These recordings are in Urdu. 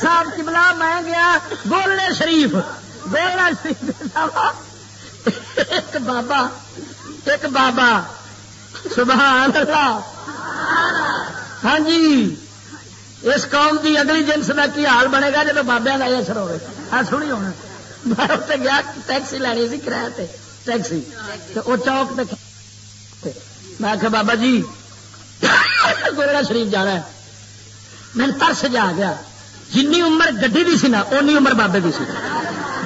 صاحب کبلا میں گیا گولنے شریف گولنا شریف ایک بابا ایک بابا۔ سبحان اللہ۔ ہاں جی اس قوم کی اگلی جنس کا کی حال بنے گا جب بابیا کا اثر ہوگا ہاں سنی ہونا۔ میں اتنے گیا، ٹیکسی لینی سی کرایہ ٹیکسی۔ وہ چوک میں آخیا بابا جی گولڑا شریف جانا ہے۔ میں ترس جا گیا۔ جن عمر گڈی کی سی نا، اونی عمر بابے کی سی۔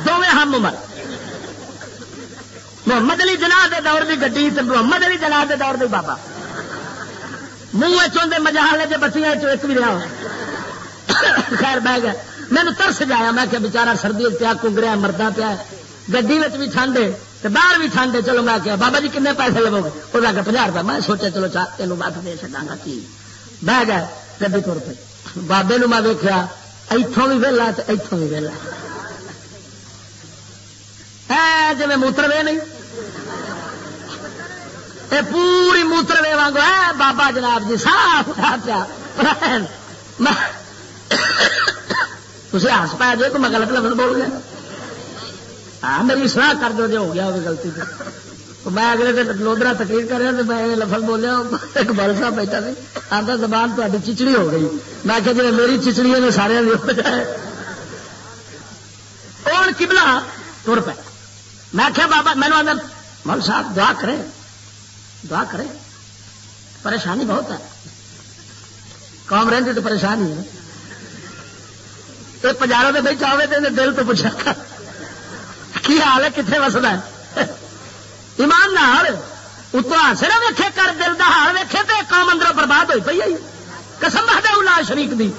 دونیں ہم عمر۔ محمد علی جناح دے دور کی گڈی محمد علی جناح دے دور دی بابا۔ منہ چاہتے مجال ہے جی بچیاں ایک بھی رہا خیر، بہ گیا۔ مینو ترس جایا میں کہ بچارا سردی پیا کنگریا مردا پیا گڈی بھی ٹھنڈ ہے باہر بھی ٹھنڈ ہے چلو میں کیا بابا جی کنے پیسے لو گے وہ لگا پناہ روپئے میں سوچا، چلو چاہ تین بات دے سکا گا، کی؟ بہ گئے گڈی تر پہ بابے نو میں ویکیا اتوں بھی ویلا تو اتوں بھی ویلا۔ جی موتر وے نہیں۔ اے پوری موتر وے واگ ہے بابا جناب جی صاف پیا۔ تھی ہس پایا جی تو میں غلط لفظ بول گیا ہاں میری سلاح کر دو، جو ہو گیا، وہ گلتی میں اگلے دن لودرا تقریر کر رہا تو میں لفظ بولیا ایک بال صاحب بیٹھا سی آتا زبان تاری چچڑی ہو گئی۔ میں کہ جی میری چچڑی ہے سارے ہو کون کبلا تر پہ میں کیا بابا مینو آدھا مول صاحب دعا کرے۔ دعا کرے۔ پریشانی بہت ہے۔ قوم رہتی تو پریشانی ہے۔ یہ پجاروں میں بیٹھا ہوئے تو دل تو پوچھا کی حال ہے؟ کتنے وسدا ہے؟ ایمان نال اتو ہاسے ویکھے، کر دل کا حال ویکھے تو قوم اندروں برباد ہوئی پی قسم ہے الا شریک دی۔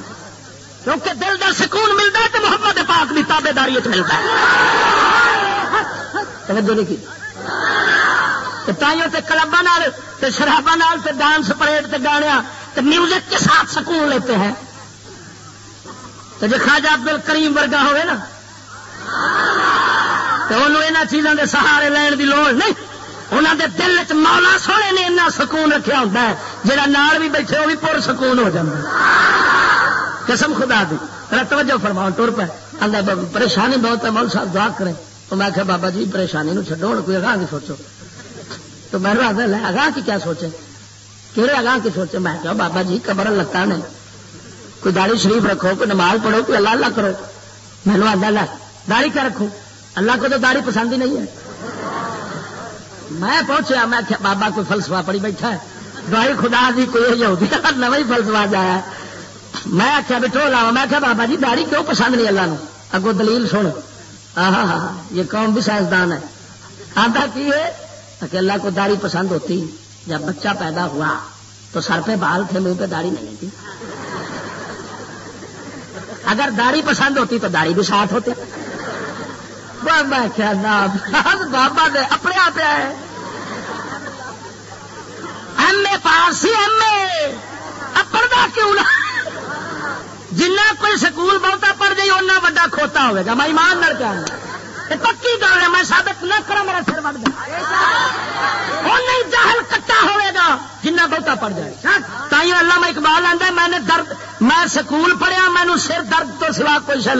کیونکہ دل کا سکون ملتا ہے تو محمد پاک کی تابے داری ملتا ہے۔ توجہ نہیں کی؟ تائیوں تے کلبا شرابا ڈانس پریڈ، تے گاڑیا تو میوزک کے ساتھ سکون لیتے ہیں۔ تو جو خواجہ عبد کریم ورگا ہوئے نا تو انہوں یہاں چیزوں کے سہارے لین دی لوڑ نہیں۔ انہوں دے دل چ مولا سونے نے اتنا سکون رکھا ہوتا ہے۔ جہاں نال بھی بیٹھے وہ بھی پور سکون ہو جائے قسم خدا دی۔ توجہ فرماؤ، ٹر پہ پریشانی بہت ہے، مول صاحب دعا کریں۔ تو میں کہ بابا جی پریشانی نو چڈو ہوں کوئی اگاہ کی سوچو۔ تو میں اگاہ کی کیا سوچے؟ کہڑے اگاہ کی سوچے؟ میں کہ بابا جی قبر لتا نے۔ کوئی داڑھی شریف رکھو، کوئی نماز پڑھو، کوئی اللہ اللہ کرو۔ میں آدھا لا داڑھی کیا رکھوں؟ اللہ کو تو داڑھی پسند ہی نہیں ہے۔ میں پہنچیا، میں بابا کوئی فلسفہ پڑی بیٹھا ہے۔ دوائی خدا دی کوئی یہودی نو ہی فلسفہ جایا میں آخیا بٹھو لاوا میں کیا بابا جی داڑھی کیوں پسند نہیں اللہ نو اگو دلیل سن ہاں ہاں یہ قوم بھی سائنسدان ہے۔ آتا کی ہے؟ کہ اللہ کو داڑھی پسند ہوتی، جب بچہ پیدا ہوا، تو سر پہ بال تھے، منہ پہ داڑھی نہیں تھی۔ اگر داڑھی پسند ہوتی، تو داڑھی بھی ساتھ ہوتے۔ میں کیا نام بابا دے اپنے آپ ہے۔ M A pass C M A. پڑھتا کیوں نہ کوئی سکول بہتا پڑھ جائے اُنہ وا کھوتا ہوئے گا۔ میں ایمان نر کیا پکی گل ہے، میں سابت نہ کرا میرا سر بڑھ نہیں، جہل کٹا ہوئے گا، جنہ بہتا پڑ جائے۔ تھی اللہ میں اقبال آتا میں نے درد میں سکول پڑھیا مینو سر درد تو سوا کوئی شا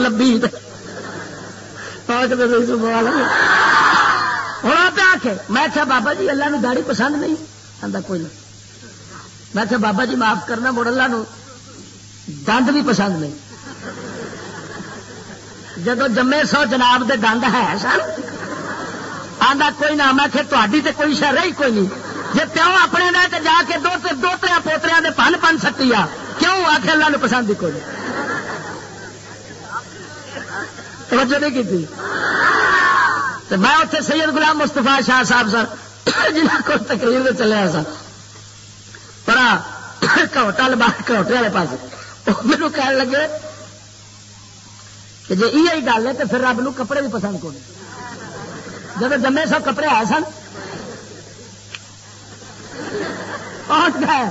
لبی ہوں پہ آ کے، میں کیا بابا جی اللہ نو داڑھی پسند نہیں۔ آتا کوئی نہیں۔ میں کیا بابا جی معاف کرنا، مڑ اللہ نو دند بھی پسند نہیں۔ جدو جمے سو جناب دے دند ہے سر آدھا کوئی نہ، میں کہ تھی تو کوئی شہ رہی کوئی نہیں۔ جی پیو اپنے دے تو جا کے دو دو تر پوتریا دے پن پن سکتی آ، کیوں آ کے اللہ نے پسند ہی کوئی توجہ نہیں کی تو میں اتنے سید غلام مستفا شاہ صاحب سر جنہ کو تقریر میں چلے سر پرا کوٹا لبا کوٹے والے پاس میرے کہنے لگے کہ جی یہ گل ہے تو پھر رب نو کپڑے بھی پسند کو جب جمے سب کپڑے آئے سن پہنچ گئے